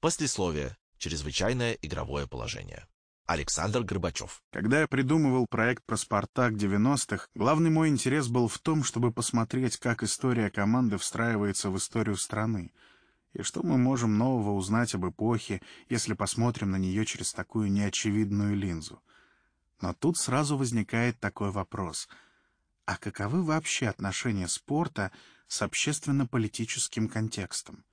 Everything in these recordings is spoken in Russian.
Послесловие. Чрезвычайное игровое положение. Александр Горбачев. Когда я придумывал проект про «Спартак» 90-х, главный мой интерес был в том, чтобы посмотреть, как история команды встраивается в историю страны, и что мы можем нового узнать об эпохе, если посмотрим на нее через такую неочевидную линзу. Но тут сразу возникает такой вопрос. А каковы вообще отношения спорта с общественно-политическим контекстом?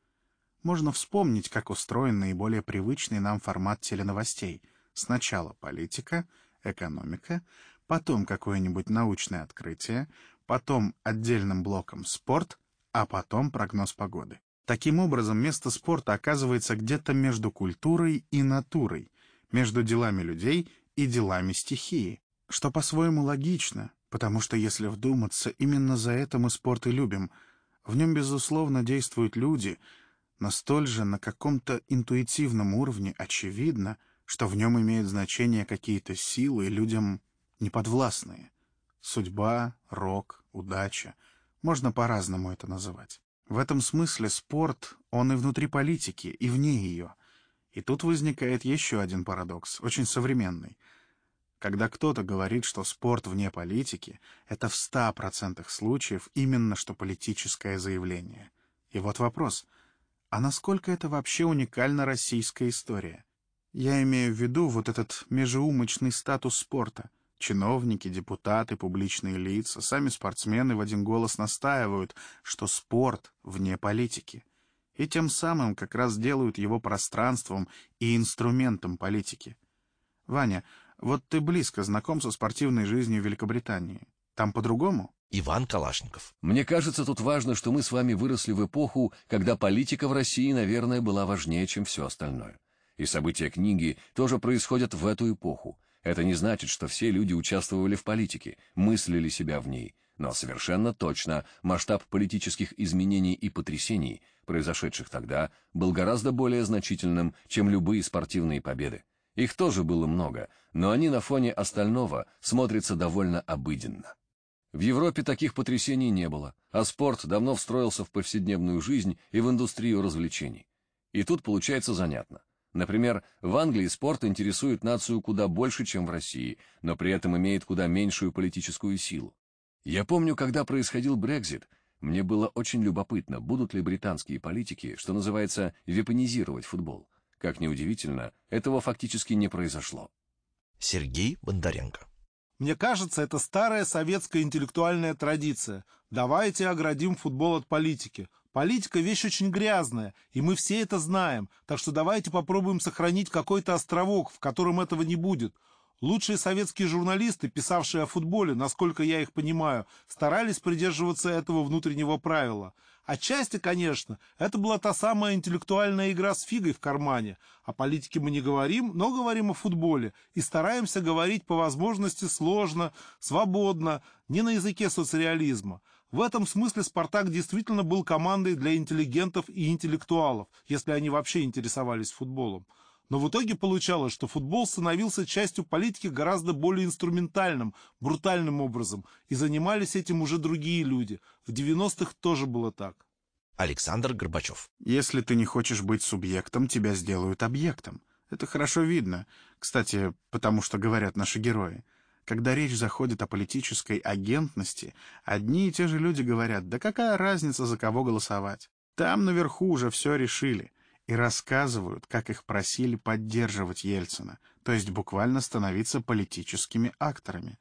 Можно вспомнить, как устроен наиболее привычный нам формат теленовостей — Сначала политика, экономика, потом какое-нибудь научное открытие, потом отдельным блоком спорт, а потом прогноз погоды. Таким образом, место спорта оказывается где-то между культурой и натурой, между делами людей и делами стихии, что по-своему логично, потому что, если вдуматься, именно за это мы спорт и любим. В нем, безусловно, действуют люди, но столь же на каком-то интуитивном уровне очевидно, что в нем имеют значение какие-то силы, людям неподвластные. Судьба, рок, удача. Можно по-разному это называть. В этом смысле спорт, он и внутри политики, и вне ее. И тут возникает еще один парадокс, очень современный. Когда кто-то говорит, что спорт вне политики, это в ста процентах случаев именно что политическое заявление. И вот вопрос, а насколько это вообще уникальна российская история? Я имею в виду вот этот межеумочный статус спорта. Чиновники, депутаты, публичные лица, сами спортсмены в один голос настаивают, что спорт вне политики. И тем самым как раз делают его пространством и инструментом политики. Ваня, вот ты близко знаком со спортивной жизнью Великобритании. Там по-другому? Иван Калашников. Мне кажется, тут важно, что мы с вами выросли в эпоху, когда политика в России, наверное, была важнее, чем все остальное и события книги тоже происходят в эту эпоху. Это не значит, что все люди участвовали в политике, мыслили себя в ней, но совершенно точно масштаб политических изменений и потрясений, произошедших тогда, был гораздо более значительным, чем любые спортивные победы. Их тоже было много, но они на фоне остального смотрятся довольно обыденно. В Европе таких потрясений не было, а спорт давно встроился в повседневную жизнь и в индустрию развлечений. И тут получается занятно. Например, в Англии спорт интересует нацию куда больше, чем в России, но при этом имеет куда меньшую политическую силу. Я помню, когда происходил Брексит, мне было очень любопытно, будут ли британские политики, что называется, вепонизировать футбол. Как ни удивительно, этого фактически не произошло. Сергей Бондаренко мне кажется, это старая советская интеллектуальная традиция. Давайте оградим футбол от политики. Политика вещь очень грязная, и мы все это знаем, так что давайте попробуем сохранить какой-то островок, в котором этого не будет. Лучшие советские журналисты, писавшие о футболе, насколько я их понимаю, старались придерживаться этого внутреннего правила. Отчасти, конечно, это была та самая интеллектуальная игра с фигой в кармане. О политике мы не говорим, но говорим о футболе и стараемся говорить по возможности сложно, свободно, не на языке соцреализма. В этом смысле «Спартак» действительно был командой для интеллигентов и интеллектуалов, если они вообще интересовались футболом. Но в итоге получалось, что футбол становился частью политики гораздо более инструментальным, брутальным образом, и занимались этим уже другие люди. В 90-х тоже было так. Александр Горбачев. Если ты не хочешь быть субъектом, тебя сделают объектом. Это хорошо видно. Кстати, потому что говорят наши герои. Когда речь заходит о политической агентности, одни и те же люди говорят, да какая разница, за кого голосовать. Там наверху уже все решили и рассказывают, как их просили поддерживать Ельцина, то есть буквально становиться политическими акторами.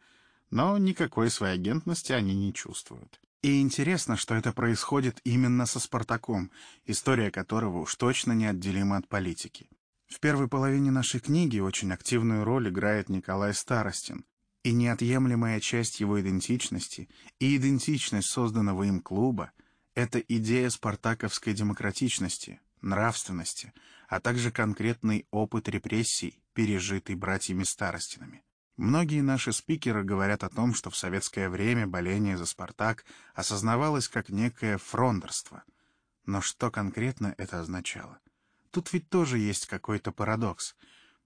Но никакой своей агентности они не чувствуют. И интересно, что это происходит именно со «Спартаком», история которого уж точно неотделима от политики. В первой половине нашей книги очень активную роль играет Николай Старостин, и неотъемлемая часть его идентичности и идентичность созданного им клуба — это идея спартаковской демократичности, нравственности, а также конкретный опыт репрессий, пережитый братьями Старостинами. Многие наши спикеры говорят о том, что в советское время боление за «Спартак» осознавалось как некое фрондерство. Но что конкретно это означало? Тут ведь тоже есть какой-то парадокс.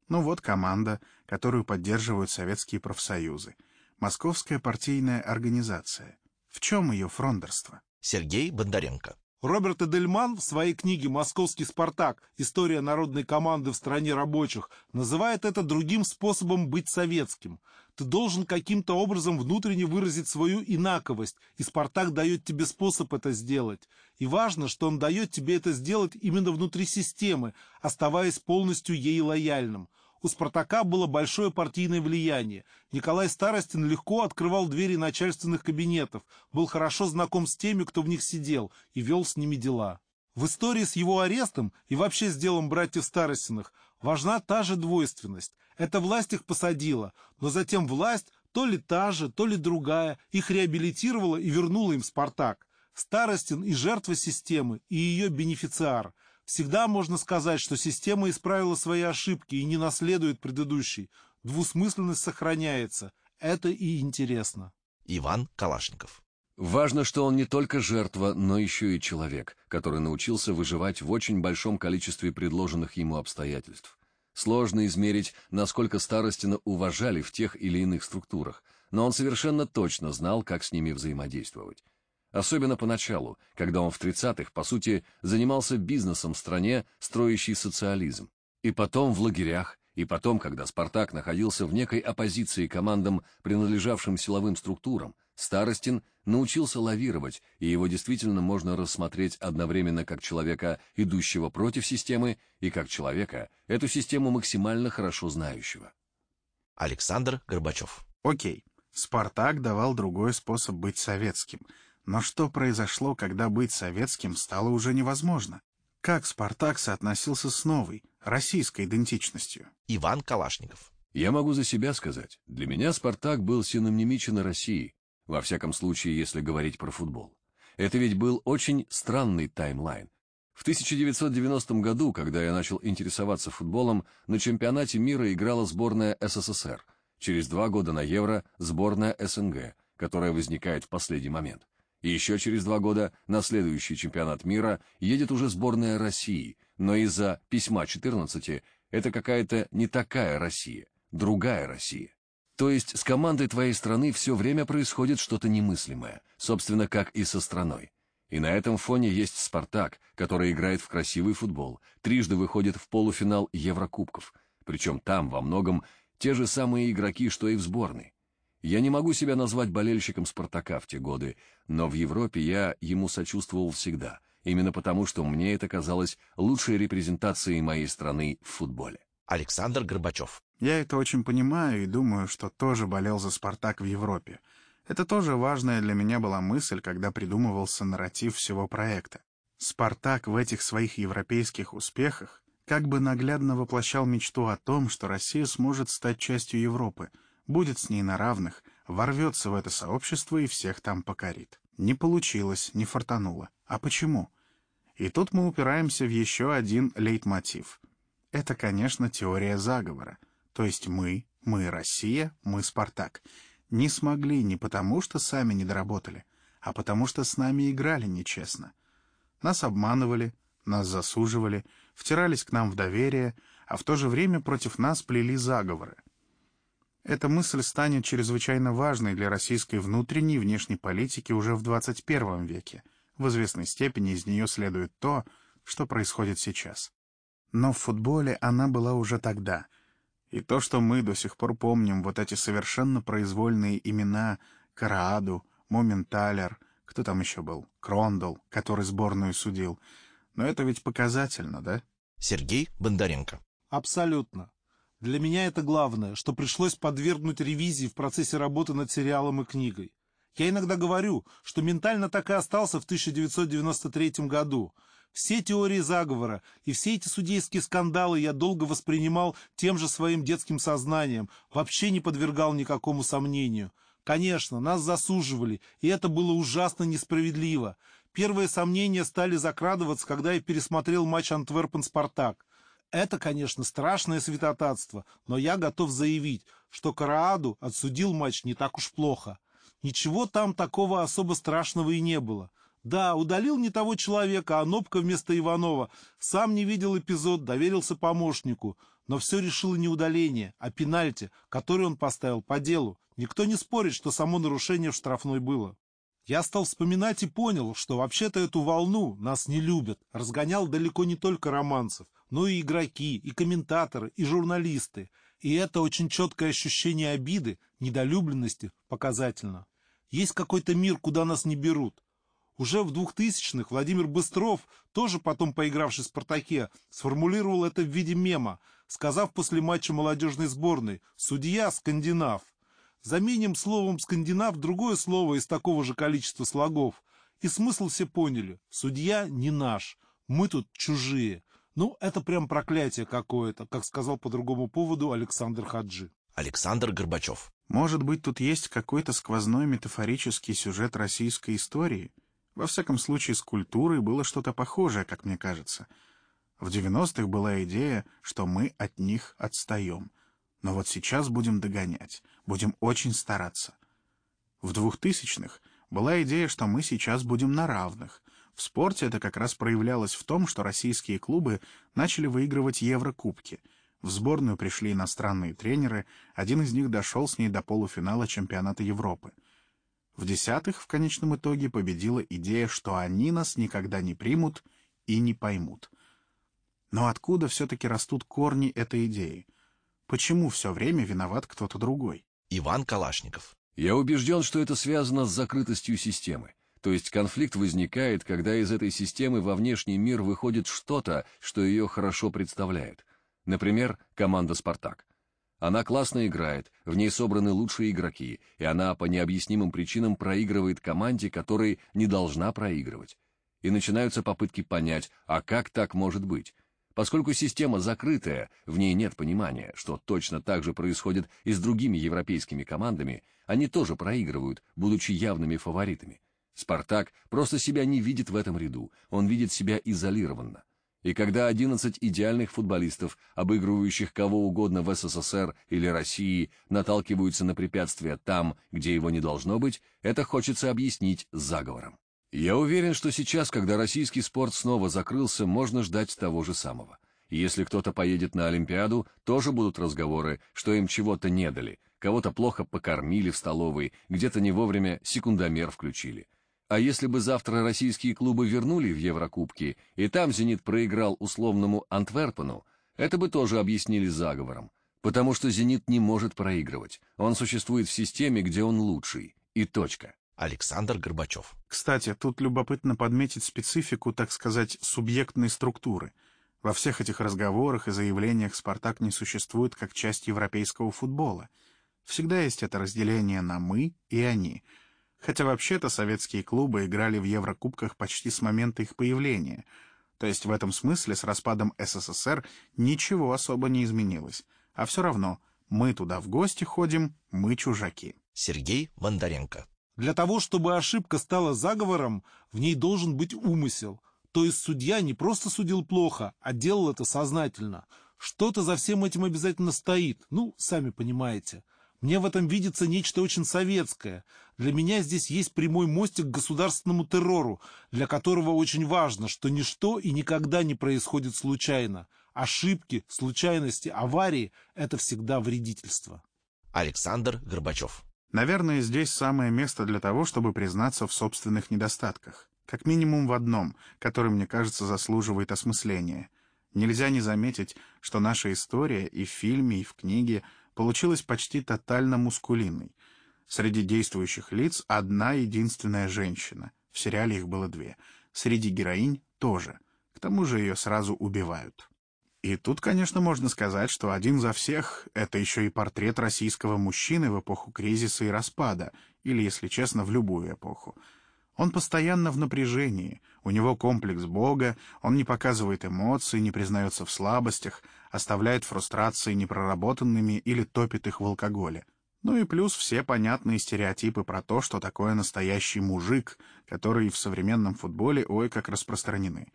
Ну вот команда, которую поддерживают советские профсоюзы. Московская партийная организация. В чем ее фрондерство? Сергей Бондаренко Роберт Эдельман в своей книге «Московский Спартак. История народной команды в стране рабочих» называет это другим способом быть советским. Ты должен каким-то образом внутренне выразить свою инаковость, и Спартак дает тебе способ это сделать. И важно, что он дает тебе это сделать именно внутри системы, оставаясь полностью ей лояльным. У «Спартака» было большое партийное влияние. Николай Старостин легко открывал двери начальственных кабинетов, был хорошо знаком с теми, кто в них сидел, и вел с ними дела. В истории с его арестом и вообще с делом братьев Старостиных важна та же двойственность. Эта власть их посадила, но затем власть, то ли та же, то ли другая, их реабилитировала и вернула им «Спартак». Старостин и жертва системы, и ее бенефициар – Всегда можно сказать, что система исправила свои ошибки и не наследует предыдущей. Двусмысленность сохраняется. Это и интересно. Иван Калашников. Важно, что он не только жертва, но еще и человек, который научился выживать в очень большом количестве предложенных ему обстоятельств. Сложно измерить, насколько Старостина уважали в тех или иных структурах, но он совершенно точно знал, как с ними взаимодействовать. Особенно поначалу, когда он в 30-х, по сути, занимался бизнесом в стране, строящей социализм. И потом в лагерях, и потом, когда «Спартак» находился в некой оппозиции командам, принадлежавшим силовым структурам, Старостин научился лавировать, и его действительно можно рассмотреть одновременно как человека, идущего против системы, и как человека, эту систему максимально хорошо знающего. Александр Горбачев. Окей, «Спартак» давал другой способ быть советским — но что произошло, когда быть советским стало уже невозможно? Как Спартак соотносился с новой, российской идентичностью? Иван Калашников. Я могу за себя сказать. Для меня Спартак был синонимичен России, во всяком случае, если говорить про футбол. Это ведь был очень странный таймлайн. В 1990 году, когда я начал интересоваться футболом, на чемпионате мира играла сборная СССР. Через два года на Евро сборная СНГ, которая возникает в последний момент. И еще через два года на следующий чемпионат мира едет уже сборная России, но из-за письма 14 это какая-то не такая Россия, другая Россия. То есть с командой твоей страны все время происходит что-то немыслимое, собственно, как и со страной. И на этом фоне есть «Спартак», который играет в красивый футбол, трижды выходит в полуфинал Еврокубков, причем там во многом те же самые игроки, что и в сборной. Я не могу себя назвать болельщиком «Спартака» в те годы, но в Европе я ему сочувствовал всегда, именно потому, что мне это казалось лучшей репрезентацией моей страны в футболе. Александр Горбачев. Я это очень понимаю и думаю, что тоже болел за «Спартак» в Европе. Это тоже важная для меня была мысль, когда придумывался нарратив всего проекта. «Спартак» в этих своих европейских успехах как бы наглядно воплощал мечту о том, что Россия сможет стать частью Европы — будет с ней на равных, ворвется в это сообщество и всех там покорит. Не получилось, не фартануло. А почему? И тут мы упираемся в еще один лейтмотив. Это, конечно, теория заговора. То есть мы, мы Россия, мы Спартак. Не смогли не потому, что сами не доработали, а потому что с нами играли нечестно. Нас обманывали, нас засуживали, втирались к нам в доверие, а в то же время против нас плели заговоры — эта мысль станет чрезвычайно важной для российской внутренней и внешней политики уже в 21 веке. В известной степени из нее следует то, что происходит сейчас. Но в футболе она была уже тогда. И то, что мы до сих пор помним, вот эти совершенно произвольные имена Карааду, Моменталер, кто там еще был, Крондл, который сборную судил. Но это ведь показательно, да? Сергей Бондаренко. Абсолютно. Для меня это главное, что пришлось подвергнуть ревизии в процессе работы над сериалом и книгой. Я иногда говорю, что ментально так и остался в 1993 году. Все теории заговора и все эти судейские скандалы я долго воспринимал тем же своим детским сознанием, вообще не подвергал никакому сомнению. Конечно, нас засуживали, и это было ужасно несправедливо. Первые сомнения стали закрадываться, когда я пересмотрел матч Антверпен-Спартак. Это, конечно, страшное святотатство, но я готов заявить, что Карааду отсудил матч не так уж плохо. Ничего там такого особо страшного и не было. Да, удалил не того человека, а Нобка вместо Иванова. Сам не видел эпизод, доверился помощнику. Но все решило не удаление, а пенальти, который он поставил по делу. Никто не спорит, что само нарушение в штрафной было. Я стал вспоминать и понял, что вообще-то эту волну нас не любят. Разгонял далеко не только романцев, но и игроки, и комментаторы, и журналисты. И это очень четкое ощущение обиды, недолюбленности показательно. Есть какой-то мир, куда нас не берут. Уже в 2000-х Владимир Быстров, тоже потом поигравший в «Спартаке», сформулировал это в виде мема, сказав после матча молодежной сборной «Судья скандинав». Заменим словом «скандинав» другое слово из такого же количества слогов. И смысл все поняли. Судья не наш. Мы тут чужие. Ну, это прям проклятие какое-то, как сказал по другому поводу Александр Хаджи. Александр Горбачев. Может быть, тут есть какой-то сквозной метафорический сюжет российской истории? Во всяком случае, с культурой было что-то похожее, как мне кажется. В 90-х была идея, что мы от них отстаем. Но вот сейчас будем догонять, будем очень стараться. В 2000-х была идея, что мы сейчас будем на равных. В спорте это как раз проявлялось в том, что российские клубы начали выигрывать Еврокубки. В сборную пришли иностранные тренеры, один из них дошел с ней до полуфинала чемпионата Европы. В десятых в конечном итоге победила идея, что они нас никогда не примут и не поймут. Но откуда все-таки растут корни этой идеи? Почему все время виноват кто-то другой? Иван Калашников. Я убежден, что это связано с закрытостью системы. То есть конфликт возникает, когда из этой системы во внешний мир выходит что-то, что ее хорошо представляет. Например, команда «Спартак». Она классно играет, в ней собраны лучшие игроки, и она по необъяснимым причинам проигрывает команде, которой не должна проигрывать. И начинаются попытки понять, а как так может быть? Поскольку система закрытая, в ней нет понимания, что точно так же происходит и с другими европейскими командами, они тоже проигрывают, будучи явными фаворитами. Спартак просто себя не видит в этом ряду, он видит себя изолированно. И когда 11 идеальных футболистов, обыгрывающих кого угодно в СССР или России, наталкиваются на препятствия там, где его не должно быть, это хочется объяснить заговором. Я уверен, что сейчас, когда российский спорт снова закрылся, можно ждать того же самого. Если кто-то поедет на Олимпиаду, тоже будут разговоры, что им чего-то не дали, кого-то плохо покормили в столовой, где-то не вовремя секундомер включили. А если бы завтра российские клубы вернули в Еврокубки, и там «Зенит» проиграл условному Антверпену, это бы тоже объяснили заговором. Потому что «Зенит» не может проигрывать. Он существует в системе, где он лучший. И точка. Александр Горбачев. Кстати, тут любопытно подметить специфику, так сказать, субъектной структуры. Во всех этих разговорах и заявлениях «Спартак» не существует как часть европейского футбола. Всегда есть это разделение на «мы» и «они», Хотя вообще-то советские клубы играли в Еврокубках почти с момента их появления. То есть в этом смысле с распадом СССР ничего особо не изменилось. А все равно мы туда в гости ходим, мы чужаки. Сергей Бондаренко. Для того, чтобы ошибка стала заговором, в ней должен быть умысел. То есть судья не просто судил плохо, а делал это сознательно. Что-то за всем этим обязательно стоит, ну, сами понимаете. Мне в этом видится нечто очень советское. Для меня здесь есть прямой мостик к государственному террору, для которого очень важно, что ничто и никогда не происходит случайно. Ошибки, случайности, аварии – это всегда вредительство. Александр Горбачев. Наверное, здесь самое место для того, чтобы признаться в собственных недостатках. Как минимум в одном, который, мне кажется, заслуживает осмысления. Нельзя не заметить, что наша история и в фильме, и в книге – получилась почти тотально мускулинной. Среди действующих лиц одна единственная женщина. В сериале их было две. Среди героинь тоже. К тому же ее сразу убивают. И тут, конечно, можно сказать, что один за всех — это еще и портрет российского мужчины в эпоху кризиса и распада, или, если честно, в любую эпоху. Он постоянно в напряжении, у него комплекс Бога, он не показывает эмоций, не признается в слабостях, оставляет фрустрации непроработанными или топит их в алкоголе. Ну и плюс все понятные стереотипы про то, что такое настоящий мужик, которые в современном футболе ой как распространены.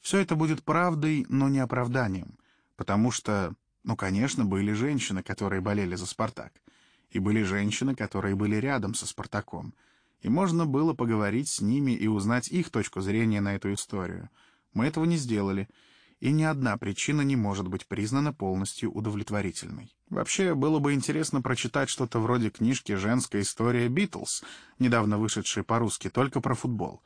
Все это будет правдой, но не оправданием, потому что, ну, конечно, были женщины, которые болели за «Спартак», и были женщины, которые были рядом со «Спартаком», и можно было поговорить с ними и узнать их точку зрения на эту историю. Мы этого не сделали. и ни одна причина не может быть признана полностью удовлетворительной. Вообще, было бы интересно прочитать что-то вроде книжки «Женская история Битлз», недавно вышедшей по-русски только про футбол.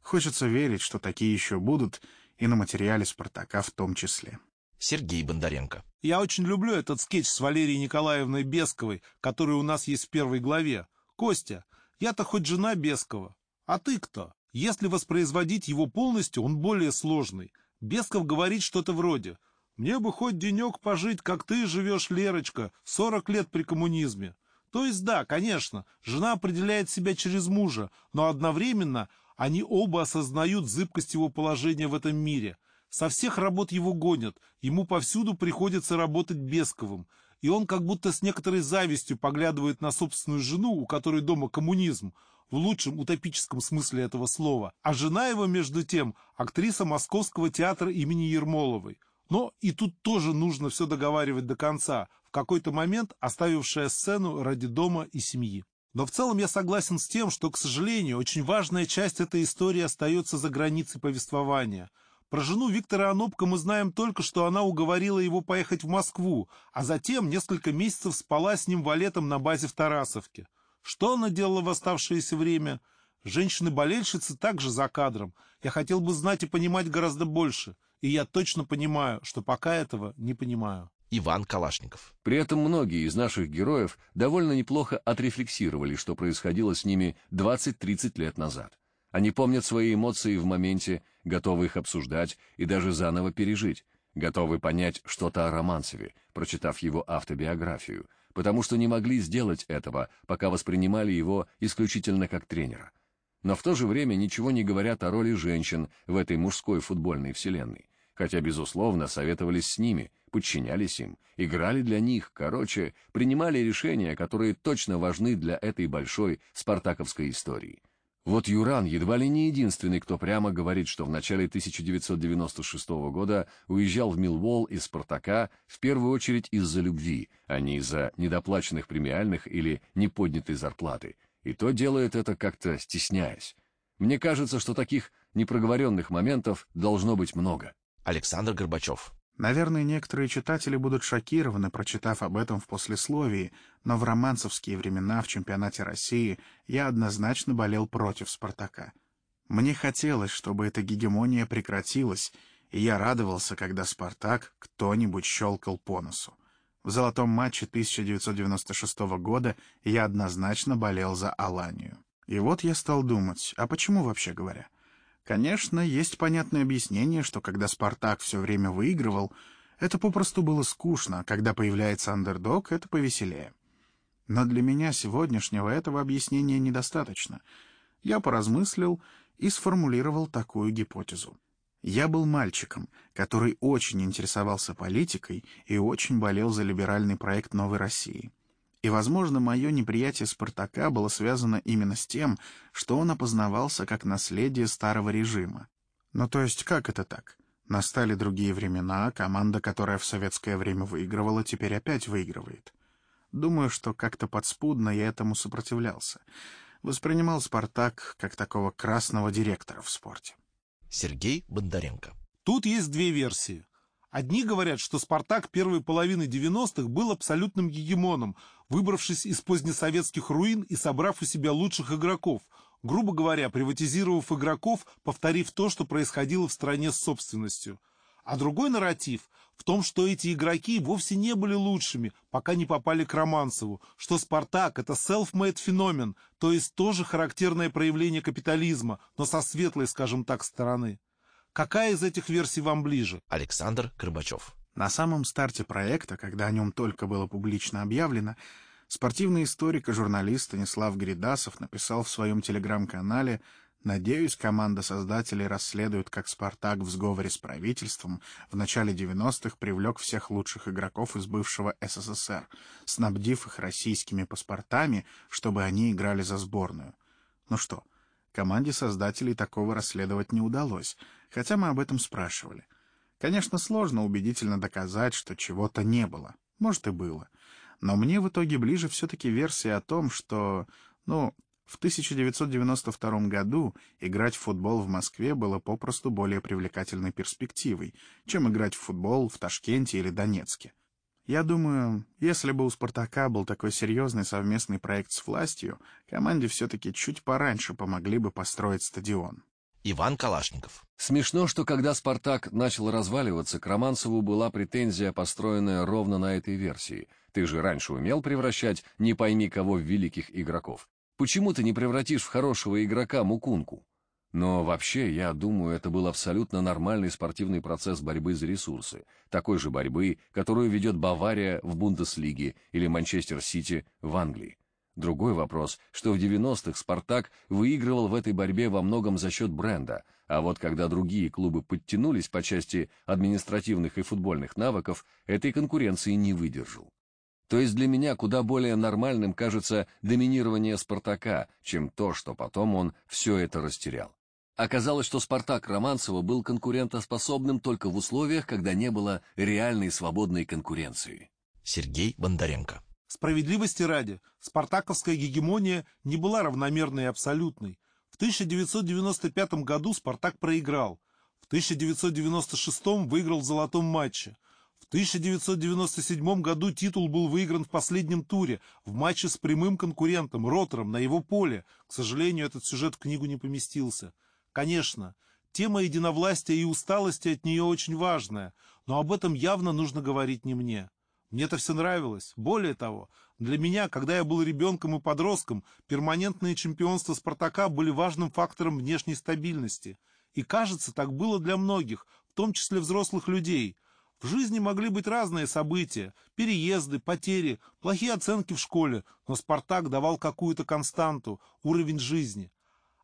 Хочется верить, что такие еще будут, и на материале «Спартака» в том числе. Сергей Бондаренко. Я очень люблю этот скетч с Валерией Николаевной Бесковой, который у нас есть в первой главе. Костя, я-то хоть жена Бескова. А ты кто? Если воспроизводить его полностью, он более сложный. Бесков говорит что-то вроде «Мне бы хоть денек пожить, как ты живешь, Лерочка, сорок лет при коммунизме». То есть да, конечно, жена определяет себя через мужа, но одновременно они оба осознают зыбкость его положения в этом мире. Со всех работ его гонят, ему повсюду приходится работать Бесковым, и он как будто с некоторой завистью поглядывает на собственную жену, у которой дома коммунизм, в лучшем утопическом смысле этого слова, а жена его, между тем, актриса Московского театра имени Ермоловой. Но и тут тоже нужно все договаривать до конца, в какой-то момент оставившая сцену ради дома и семьи. Но в целом я согласен с тем, что, к сожалению, очень важная часть этой истории остается за границей повествования. Про жену Виктора Анопка мы знаем только, что она уговорила его поехать в Москву, а затем несколько месяцев спала с ним валетом на базе в Тарасовке. Что она делала в оставшееся время? Женщины-болельщицы также за кадром. Я хотел бы знать и понимать гораздо больше. И я точно понимаю, что пока этого не понимаю. Иван Калашников. При этом многие из наших героев довольно неплохо отрефлексировали, что происходило с ними 20-30 лет назад. Они помнят свои эмоции в моменте, готовы их обсуждать и даже заново пережить, готовы понять что-то о Романцеве, прочитав его автобиографию – потому что не могли сделать этого, пока воспринимали его исключительно как тренера. Но в то же время ничего не говорят о роли женщин в этой мужской футбольной вселенной, хотя, безусловно, советовались с ними, подчинялись им, играли для них, короче, принимали решения, которые точно важны для этой большой спартаковской истории. Вот Юран едва ли не единственный, кто прямо говорит, что в начале 1996 года уезжал в Милвол из «Спартака» в первую очередь из-за любви, а не из-за недоплаченных премиальных или неподнятой зарплаты. И то делает это как-то стесняясь. Мне кажется, что таких непроговоренных моментов должно быть много. Александр Горбачев. Наверное, некоторые читатели будут шокированы, прочитав об этом в послесловии, но в романцевские времена в чемпионате России я однозначно болел против «Спартака». Мне хотелось, чтобы эта гегемония прекратилась, и я радовался, когда «Спартак» кто-нибудь щелкал по носу. В золотом матче 1996 года я однозначно болел за Аланию. И вот я стал думать, а почему вообще говоря? Конечно, есть понятное объяснение, что когда «Спартак» все время выигрывал, это попросту было скучно, а когда появляется андердог, это повеселее. Но для меня сегодняшнего этого объяснения недостаточно. Я поразмыслил и сформулировал такую гипотезу. Я был мальчиком, который очень интересовался политикой и очень болел за либеральный проект «Новой России». И, возможно, мое неприятие Спартака было связано именно с тем, что он опознавался как наследие старого режима. Ну то есть как это так? Настали другие времена, команда, которая в советское время выигрывала, теперь опять выигрывает. Думаю, что как-то подспудно я этому сопротивлялся. Воспринимал «Спартак» как такого красного директора в спорте. Сергей Бондаренко. Тут есть две версии. Одни говорят, что «Спартак» первой половины 90-х был абсолютным гегемоном, выбравшись из позднесоветских руин и собрав у себя лучших игроков, грубо говоря, приватизировав игроков, повторив то, что происходило в стране с собственностью. А другой нарратив в том, что эти игроки вовсе не были лучшими, пока не попали к Романцеву, что «Спартак» — это self-made феномен, то есть тоже характерное проявление капитализма, но со светлой, скажем так, стороны. Какая из этих версий вам ближе? Александр Горбачев. На самом старте проекта, когда о нем только было публично объявлено, спортивный историк и журналист Станислав Гридасов написал в своем телеграм-канале «Надеюсь, команда создателей расследует, как «Спартак» в сговоре с правительством в начале 90-х привлек всех лучших игроков из бывшего СССР, снабдив их российскими паспортами, чтобы они играли за сборную. Ну что, команде создателей такого расследовать не удалось — хотя мы об этом спрашивали. Конечно, сложно убедительно доказать, что чего-то не было. Может, и было. Но мне в итоге ближе все-таки версия о том, что, ну, В 1992 году играть в футбол в Москве было попросту более привлекательной перспективой, чем играть в футбол в Ташкенте или Донецке. Я думаю, если бы у «Спартака» был такой серьезный совместный проект с властью, команде все-таки чуть пораньше помогли бы построить стадион. Иван Калашников. Смешно, что когда «Спартак» начал разваливаться, к Романцеву была претензия, построенная ровно на этой версии. Ты же раньше умел превращать не пойми кого в великих игроков. Почему ты не превратишь в хорошего игрока Мукунку? Но вообще, я думаю, это был абсолютно нормальный спортивный процесс борьбы за ресурсы, такой же борьбы, которую ведет Бавария в Бундеслиге или Манчестер Сити в Англии. Другой вопрос, что в 90-х «Спартак» выигрывал в этой борьбе во многом за счет бренда, а вот когда другие клубы подтянулись по части административных и футбольных навыков, этой конкуренции не выдержал. То есть для меня куда более нормальным кажется доминирование «Спартака», чем то, что потом он все это растерял. Оказалось, что «Спартак» Романцева был конкурентоспособным только в условиях, когда не было реальной свободной конкуренции. Сергей Бондаренко. Справедливости ради, спартаковская гегемония не была равномерной и абсолютной. В 1995 году «Спартак» проиграл, в 1996 выиграл в золотом матче, в 1997 году титул был выигран в последнем туре, в матче с прямым конкурентом, Ротором, на его поле. К сожалению, этот сюжет в книгу не поместился. Конечно, тема единовластия и усталости от нее очень важная, но об этом явно нужно говорить не мне. Мне это все нравилось. Более того, для меня, когда я был ребенком и подростком, перманентные чемпионства «Спартака» были важным фактором внешней стабильности. И кажется, так было для многих, в том числе взрослых людей. В жизни могли быть разные события, переезды, потери, плохие оценки в школе, но «Спартак» давал какую-то константу, уровень жизни.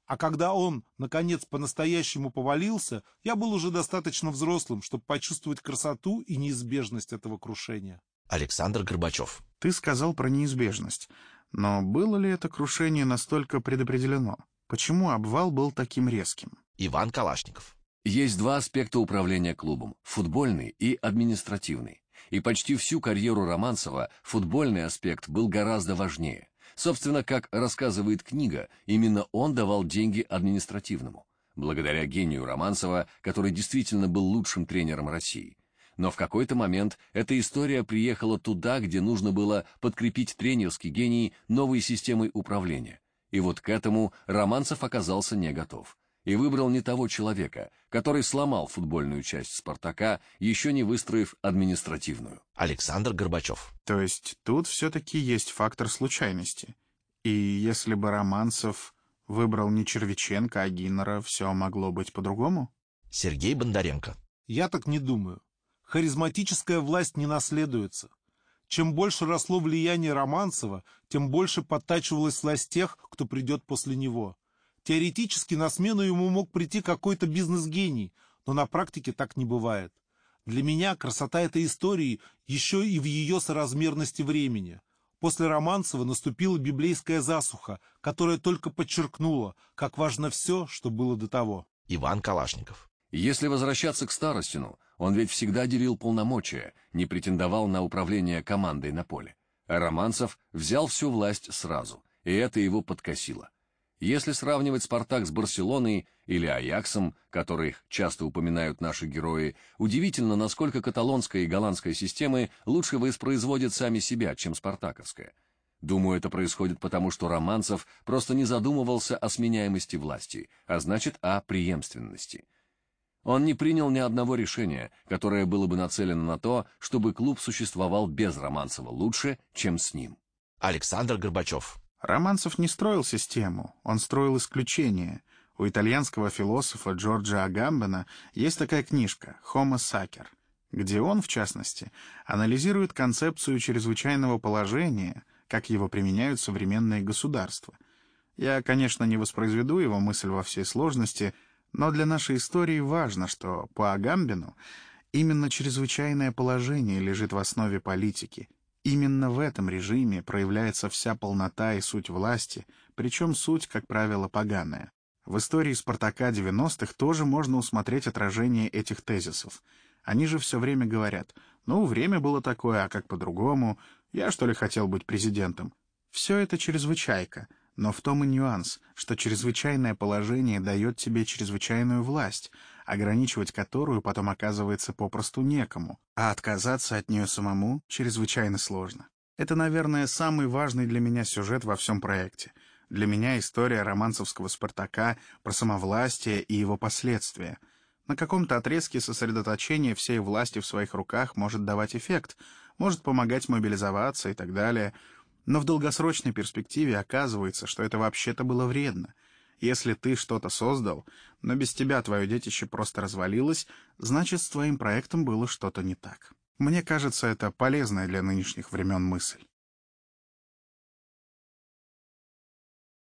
А когда он, наконец, по-настоящему повалился, я был уже достаточно взрослым, чтобы почувствовать красоту и неизбежность этого крушения. Александр Горбачев. Ты сказал про неизбежность. Но было ли это крушение настолько предопределено? Почему обвал был таким резким? Иван Калашников. Есть два аспекта управления клубом – футбольный и административный. И почти всю карьеру Романцева футбольный аспект был гораздо важнее. Собственно, как рассказывает книга, именно он давал деньги административному, благодаря гению Романцева, который действительно был лучшим тренером России. Но в какой-то момент эта история приехала туда, где нужно было подкрепить тренерский гений новой системой управления. И вот к этому Романцев оказался не готов. И выбрал не того человека, который сломал футбольную часть «Спартака», еще не выстроив административную. Александр Горбачев. То есть тут все-таки есть фактор случайности. И если бы Романцев выбрал не Червиченко, а Гиннера, все могло быть по-другому? Сергей Бондаренко. Я так не думаю. Харизматическая власть не наследуется. Чем больше росло влияние Романцева, тем больше подтачивалась власть тех, кто придет после него. Теоретически на смену ему мог прийти какой-то бизнес-гений, но на практике так не бывает. Для меня красота этой истории еще и в ее соразмерности времени. После Романцева наступила библейская засуха, которая только подчеркнула, как важно все, что было до того. Иван Калашников. Если возвращаться к Старостину, он ведь всегда делил полномочия, не претендовал на управление командой на поле. А Романцев взял всю власть сразу, и это его подкосило. Если сравнивать «Спартак» с «Барселоной» или «Аяксом», которых часто упоминают наши герои, удивительно, насколько каталонская и голландская системы лучше воспроизводят сами себя, чем спартаковская. Думаю, это происходит потому, что Романцев просто не задумывался о сменяемости власти, а значит, о преемственности. Он не принял ни одного решения, которое было бы нацелено на то, чтобы клуб существовал без Романцева лучше, чем с ним. Александр Горбачев. Романцев не строил систему, он строил исключение. У итальянского философа Джорджа Агамбена есть такая книжка «Homo Sacer», где он, в частности, анализирует концепцию чрезвычайного положения, как его применяют современные государства. Я, конечно, не воспроизведу его мысль во всей сложности, но для нашей истории важно, что по Агамбину именно чрезвычайное положение лежит в основе политики, Именно в этом режиме проявляется вся полнота и суть власти, причем суть, как правило, поганая. В истории «Спартака» 90-х тоже можно усмотреть отражение этих тезисов. Они же все время говорят, ну, время было такое, а как по-другому, я что ли хотел быть президентом. Все это чрезвычайка, Но в том и нюанс, что чрезвычайное положение дает тебе чрезвычайную власть, ограничивать которую потом оказывается попросту некому, а отказаться от нее самому чрезвычайно сложно. Это, наверное, самый важный для меня сюжет во всем проекте. Для меня история романцевского «Спартака» про самовластие и его последствия. На каком-то отрезке сосредоточения всей власти в своих руках может давать эффект, может помогать мобилизоваться и так далее — но в долгосрочной перспективе оказывается, что это вообще-то было вредно. Если ты что-то создал, но без тебя твое детище просто развалилось, значит, с твоим проектом было что-то не так. Мне кажется, это полезная для нынешних времен мысль.